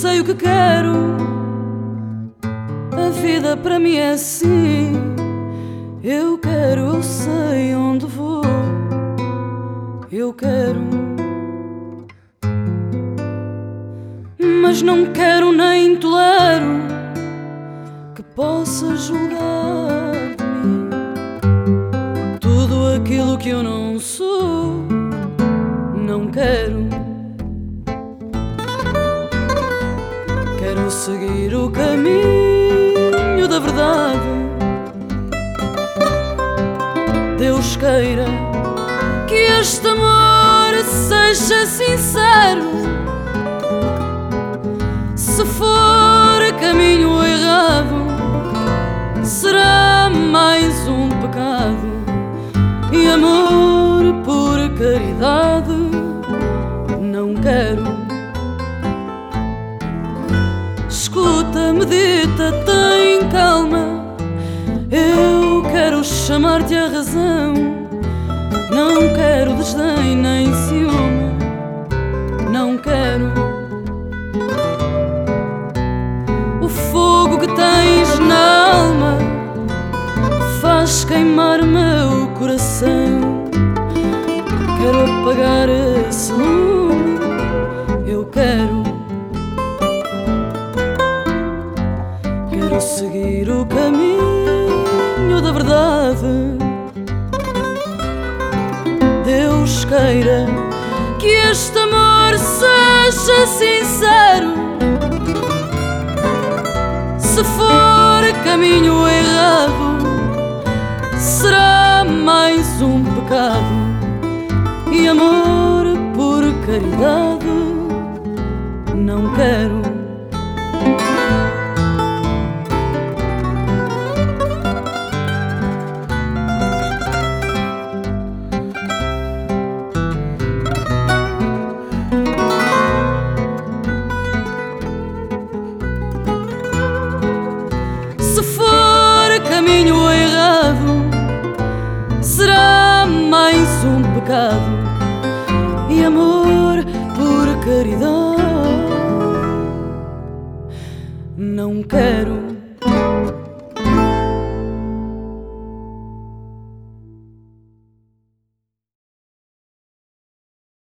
sei o que quero. A vida para mim é assim. Eu quero, eu sei onde vou. Eu quero. Mas não quero nem tolero que possa julgar de mim tudo aquilo que eu não sou. Seguir o caminho da verdade. Deus queira que este amor seja sincero. Se for caminho errado, será mais um pecado. E amor por caridade medita, tem calma. Eu quero chamar-te a razão. Não quero desdém nem ciúme. Não quero. O fogo que tens na alma faz queimar meu coração. Quero apagar esse lume. Seguir o caminho da verdade. Deus queira que este amor seja sincero. Se for caminho errado, será mais um pecado. e amor por caridade. Não quero